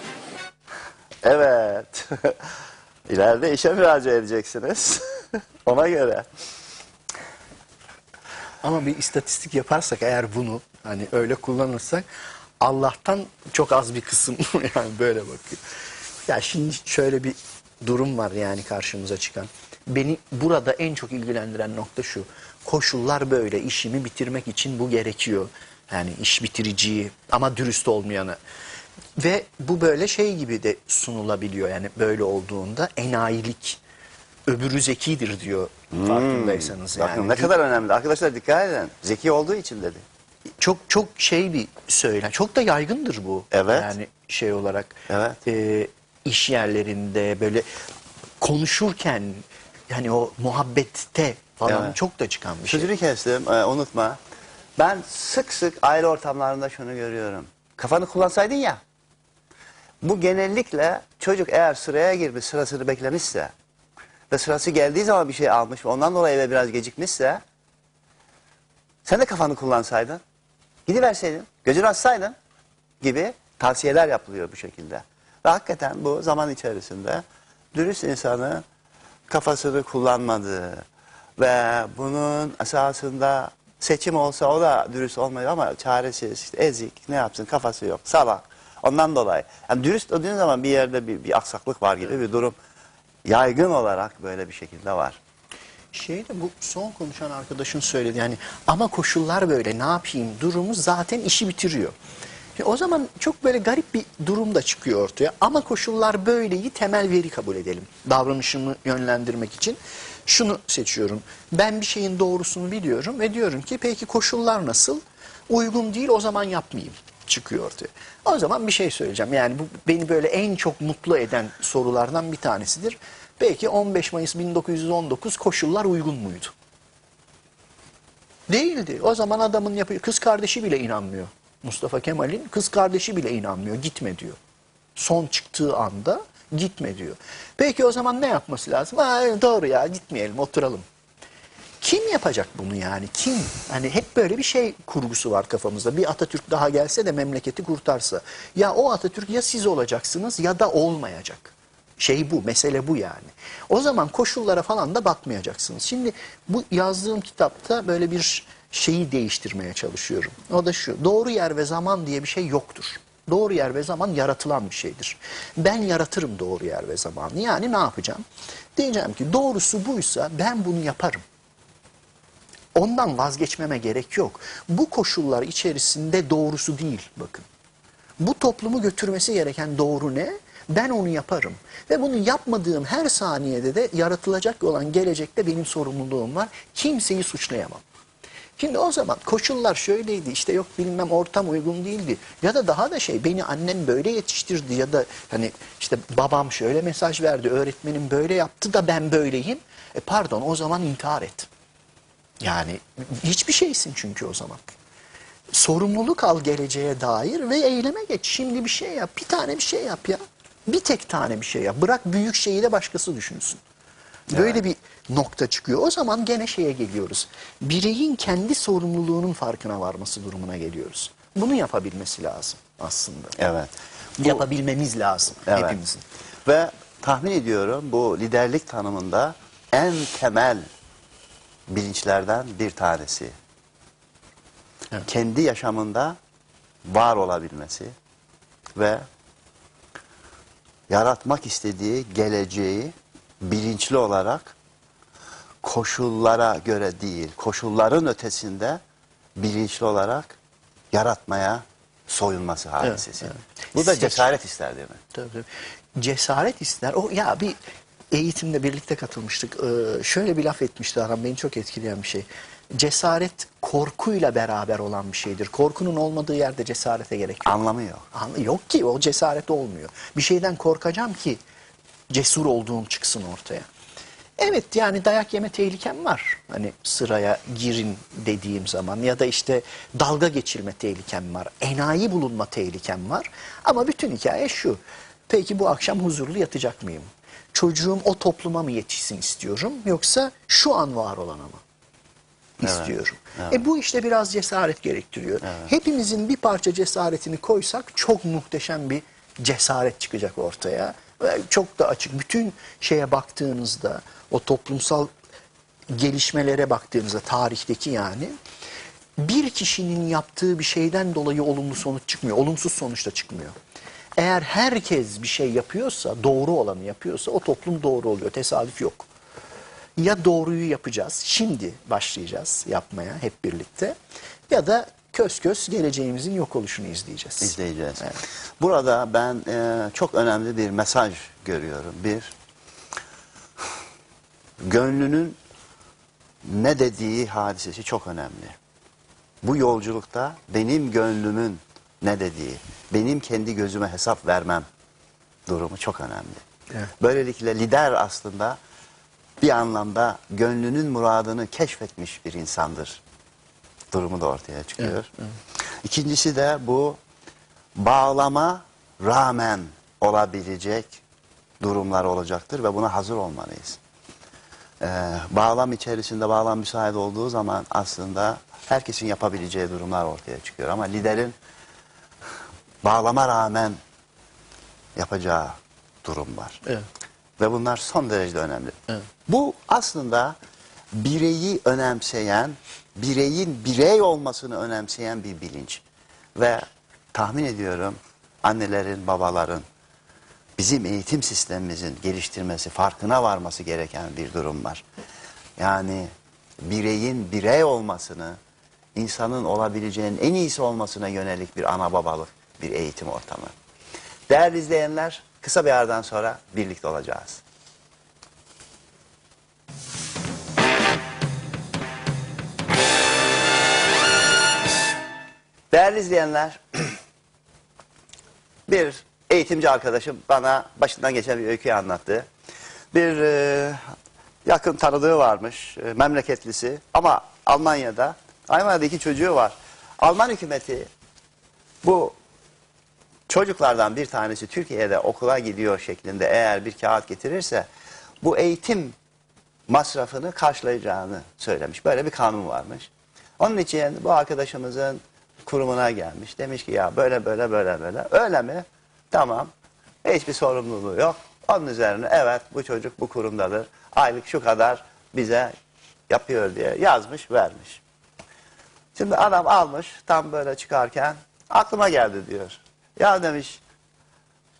Evet. İleride işe müracaat edeceksiniz. Ona göre. Ama bir istatistik yaparsak eğer bunu hani öyle kullanırsak Allah'tan çok az bir kısım yani böyle bakıyor. Ya şimdi şöyle bir durum var yani karşımıza çıkan. Beni burada en çok ilgilendiren nokta şu. Koşullar böyle işimi bitirmek için bu gerekiyor. Yani iş bitiriciyi ama dürüst olmayanı. Ve bu böyle şey gibi de sunulabiliyor yani böyle olduğunda enayilik. Öbürü zekidir diyor farkındaysanız. Bakın yani. ne kadar önemli. Arkadaşlar dikkat edin. Zeki olduğu için dedi. çok çok şey bir söylem. Çok da yaygındır bu. Evet. Yani şey olarak Evet. e, iş yerlerinde böyle konuşurken yani o muhabbette falan Evet. çok da çıkan bir şey. Sözünü kestim. Ee, unutma. Ben sık sık aile ortamlarında şunu görüyorum. kafanı kullansaydın ya. Bu genellikle çocuk eğer sıraya girmiş, sırasını beklemişse ve sırası geldiği zaman bir şey almış ve ondan dolayı eve biraz gecikmişse sen de kafanı kullansaydın, gidiverseydin, gözünü açsaydın gibi tavsiyeler yapılıyor bu şekilde. Ve hakikaten bu zaman içerisinde dürüst insanı kafasını kullanmadığı ve bunun esasında seçim olsa o da dürüst olmuyor ama çaresiz, işte ezik, ne yapsın kafası yok, salak. Ondan dolayı. Yani dürüst olduğun zaman bir yerde bir, bir aksaklık var gibi bir durum yaygın olarak böyle bir şekilde var. Şeyde bu son konuşan arkadaşın söyledi yani ama koşullar böyle ne yapayım durumu zaten işi bitiriyor. Şimdi o zaman çok böyle garip bir durum da çıkıyor ortaya. Ama koşullar böyleyi temel veri kabul edelim. Davranışımı yönlendirmek için şunu seçiyorum. Ben bir şeyin doğrusunu biliyorum ve diyorum ki peki koşullar nasıl? Uygun değil o zaman yapmayayım çıkıyor ortaya. O zaman bir şey söyleyeceğim. Yani bu beni böyle en çok mutlu eden sorulardan bir tanesidir. Peki 15 Mayıs 1919 koşullar uygun muydu? Değildi. O zaman adamın yapıyor. Kız kardeşi bile inanmıyor. Mustafa Kemal'in kız kardeşi bile inanmıyor. Gitme diyor. Son çıktığı anda gitme diyor. Peki o zaman ne yapması lazım? Ha, doğru ya gitmeyelim oturalım. Kim yapacak bunu yani? Kim? Hani hep böyle bir şey kurgusu var kafamızda. Bir Atatürk daha gelse de memleketi kurtarsa. Ya o Atatürk ya siz olacaksınız ya da olmayacak. Şey bu, mesele bu yani. O zaman koşullara falan da bakmayacaksınız. Şimdi bu yazdığım kitapta böyle bir şeyi değiştirmeye çalışıyorum. O da şu, doğru yer ve zaman diye bir şey yoktur. Doğru yer ve zaman yaratılan bir şeydir. Ben yaratırım doğru yer ve zamanı. Yani ne yapacağım? Diyeceğim ki doğrusu buysa ben bunu yaparım. Ondan vazgeçmeme gerek yok. Bu koşullar içerisinde doğrusu değil bakın. Bu toplumu götürmesi gereken doğru ne? Ben onu yaparım. Ve bunu yapmadığım her saniyede de yaratılacak olan gelecekte benim sorumluluğum var. Kimseyi suçlayamam. Şimdi o zaman koşullar şöyleydi işte yok bilmem ortam uygun değildi ya da daha da şey beni annem böyle yetiştirdi ya da hani işte babam şöyle mesaj verdi öğretmenim böyle yaptı da ben böyleyim. E pardon o zaman intihar et. Yani hiçbir şeysin çünkü o zaman. Sorumluluk al geleceğe dair ve eyleme geç. Şimdi bir şey yap. Bir tane bir şey yap ya. Bir tek tane bir şey yap. Bırak büyük şeyi de başkası düşünsün. Böyle bir nokta çıkıyor. O zaman gene şeye geliyoruz. Bireyin kendi sorumluluğunun farkına varması durumuna geliyoruz. Bunu yapabilmesi lazım aslında. Evet. Yapabilmemiz lazım Evet. hepimizin. Ve tahmin ediyorum bu liderlik tanımında en temel bilinçlerden bir tanesi. Kendi yaşamında var olabilmesi ve yaratmak istediği geleceği bilinçli olarak koşullara göre değil, koşulların ötesinde bilinçli olarak yaratmaya soyunması hadisesi. evet. Bu da cesaret ister değil mi? Tabii, tabii. Cesaret ister. O ya bir eğitimde birlikte katılmıştık. Ee, şöyle bir laf etmişti Aram beni çok etkileyen bir şey. Cesaret korkuyla beraber olan bir şeydir. Korkunun olmadığı yerde cesarete gerek yok. Anlamı yok. An- Yok ki o cesaret olmuyor. Bir şeyden korkacağım ki cesur olduğum çıksın ortaya. Evet yani dayak yeme tehlikem var. Hani sıraya girin dediğim zaman ya da işte dalga geçirme tehlikem var. Enayi bulunma tehlikem var. Ama bütün hikaye şu. Peki bu akşam huzurlu yatacak mıyım? Çocuğum o topluma mı yetişsin istiyorum yoksa şu an var olana mı? istiyorum. E bu işte biraz cesaret gerektiriyor. Hepimizin bir parça cesaretini koysak çok muhteşem bir cesaret çıkacak ortaya. Ve çok da açık. Bütün şeye baktığınızda o toplumsal gelişmelere baktığınızda tarihteki yani bir kişinin yaptığı bir şeyden dolayı olumlu sonuç çıkmıyor. Olumsuz sonuç da çıkmıyor. Eğer herkes bir şey yapıyorsa, doğru olanı yapıyorsa o toplum doğru oluyor. Tesadüf yok ya doğruyu yapacağız, şimdi başlayacağız yapmaya hep birlikte ya da kös kös geleceğimizin yok oluşunu izleyeceğiz. izleyeceğiz. Evet. Burada ben e, çok önemli bir mesaj görüyorum. Bir, gönlünün ne dediği hadisesi çok önemli. Bu yolculukta benim gönlümün ne dediği, benim kendi gözüme hesap vermem durumu çok önemli. Evet. Böylelikle lider aslında bir anlamda gönlünün muradını keşfetmiş bir insandır. Durumu da ortaya çıkıyor. İkincisi de bu bağlama rağmen olabilecek durumlar olacaktır ve buna hazır olmalıyız. Ee, bağlam içerisinde bağlam müsait olduğu zaman aslında herkesin yapabileceği durumlar ortaya çıkıyor. Ama liderin bağlama rağmen yapacağı durum var. Evet. Ve bunlar son derece önemli. Evet. Bu aslında bireyi önemseyen, bireyin birey olmasını önemseyen bir bilinç. Ve tahmin ediyorum annelerin, babaların bizim eğitim sistemimizin geliştirmesi, farkına varması gereken bir durum var. Yani bireyin birey olmasını, insanın olabileceğinin en iyisi olmasına yönelik bir ana babalık, bir eğitim ortamı. Değerli izleyenler, kısa bir aradan sonra birlikte olacağız. Değerli izleyenler, bir eğitimci arkadaşım bana başından geçen bir öyküyü anlattı. Bir e, yakın tanıdığı varmış, e, memleketlisi ama Almanya'da. Almanya'da iki çocuğu var. Alman hükümeti bu çocuklardan bir tanesi Türkiye'de okula gidiyor şeklinde eğer bir kağıt getirirse bu eğitim masrafını karşılayacağını söylemiş. Böyle bir kanun varmış. Onun için bu arkadaşımızın kurumuna gelmiş. Demiş ki ya böyle böyle böyle böyle. Öyle mi? Tamam. Hiçbir sorumluluğu yok. Onun üzerine evet bu çocuk bu kurumdadır. Aylık şu kadar bize yapıyor diye yazmış vermiş. Şimdi adam almış tam böyle çıkarken aklıma geldi diyor. Ya demiş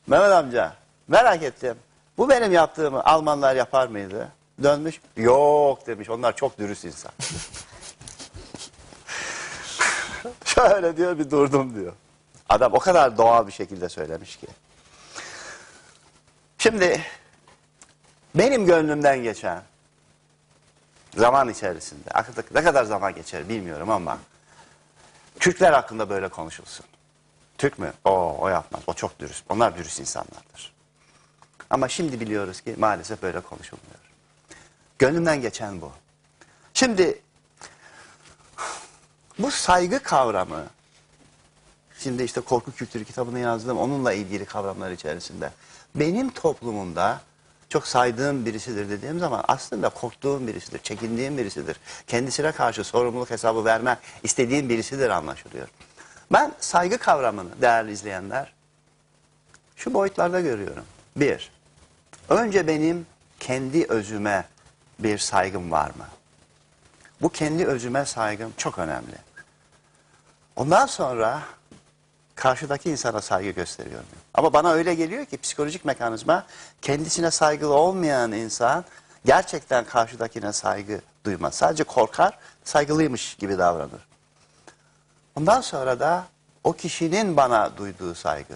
Mehmet amca merak ettim. Bu benim yaptığımı Almanlar yapar mıydı? Dönmüş. Yok demiş. Onlar çok dürüst insan. Şöyle diyor bir durdum diyor. Adam o kadar doğal bir şekilde söylemiş ki. Şimdi benim gönlümden geçen zaman içerisinde artık ne kadar zaman geçer bilmiyorum ama Türkler hakkında böyle konuşulsun. Türk mü? O, o yapmaz. O çok dürüst. Onlar dürüst insanlardır. Ama şimdi biliyoruz ki maalesef böyle konuşulmuyor. Gönlümden geçen bu. Şimdi bu saygı kavramı şimdi işte korku kültürü kitabını yazdım onunla ilgili kavramlar içerisinde benim toplumumda çok saydığım birisidir dediğim zaman aslında korktuğum birisidir, çekindiğim birisidir. Kendisine karşı sorumluluk hesabı verme istediğim birisidir anlaşılıyor. Ben saygı kavramını değerli izleyenler şu boyutlarda görüyorum. Bir, önce benim kendi özüme bir saygım var mı? Bu kendi özüme saygım çok önemli. Ondan sonra karşıdaki insana saygı gösteriyorum. Ama bana öyle geliyor ki psikolojik mekanizma kendisine saygılı olmayan insan gerçekten karşıdakine saygı duymaz. Sadece korkar, saygılıymış gibi davranır. Ondan sonra da o kişinin bana duyduğu saygı.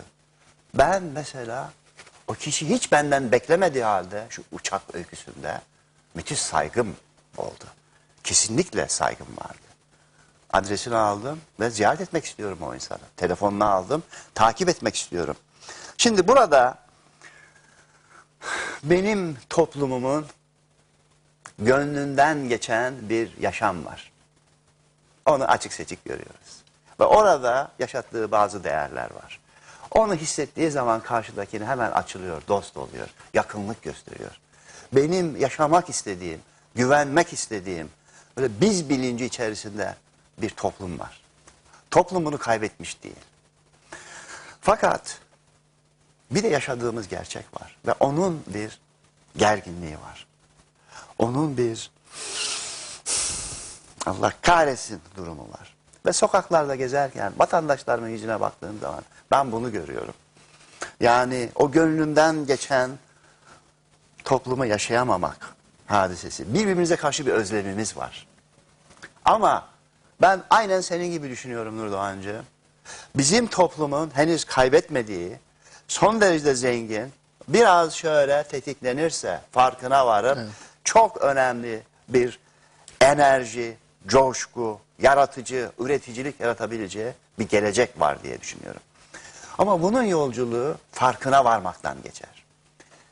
Ben mesela o kişi hiç benden beklemediği halde şu uçak öyküsünde müthiş saygım oldu. Kesinlikle saygım vardı. Adresini aldım ve ziyaret etmek istiyorum o insanı. Telefonunu aldım, takip etmek istiyorum. Şimdi burada benim toplumumun gönlünden geçen bir yaşam var. Onu açık seçik görüyoruz. Ve orada yaşattığı bazı değerler var. Onu hissettiği zaman karşıdakine hemen açılıyor, dost oluyor, yakınlık gösteriyor. Benim yaşamak istediğim, güvenmek istediğim, böyle biz bilinci içerisinde bir toplum var. Toplum kaybetmiş değil. Fakat bir de yaşadığımız gerçek var ve onun bir gerginliği var. Onun bir Allah kahretsin durumu var. Ve sokaklarda gezerken vatandaşlarımın yüzüne baktığım zaman ben bunu görüyorum. Yani o gönlümden geçen toplumu yaşayamamak hadisesi. Birbirimize karşı bir özlemimiz var. Ama ben aynen senin gibi düşünüyorum Nurdoğancı. Bizim toplumun henüz kaybetmediği, son derece zengin, biraz şöyle tetiklenirse farkına varıp çok önemli bir enerji, coşku, yaratıcı, üreticilik yaratabileceği bir gelecek var diye düşünüyorum. Ama bunun yolculuğu farkına varmaktan geçer.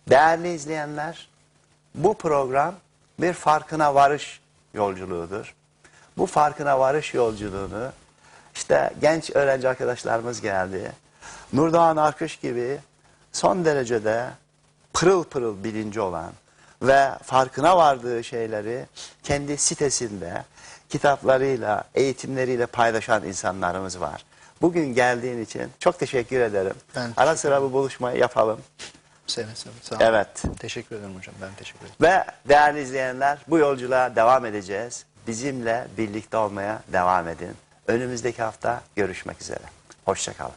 Değerli izleyenler, bu program bir farkına varış yolculuğudur. Bu farkına varış yolculuğunu işte genç öğrenci arkadaşlarımız geldi. Nurdoğan Arkış gibi son derecede pırıl pırıl bilinci olan ve farkına vardığı şeyleri kendi sitesinde kitaplarıyla, eğitimleriyle paylaşan insanlarımız var. Bugün geldiğin için çok teşekkür ederim. Ben Ara sıra bu buluşmayı yapalım. Seve seve. Sağ olun. Evet. Teşekkür ederim hocam. Ben teşekkür ederim. Ve değerli izleyenler bu yolculuğa devam edeceğiz. Bizimle birlikte olmaya devam edin. Önümüzdeki hafta görüşmek üzere. Hoşçakalın.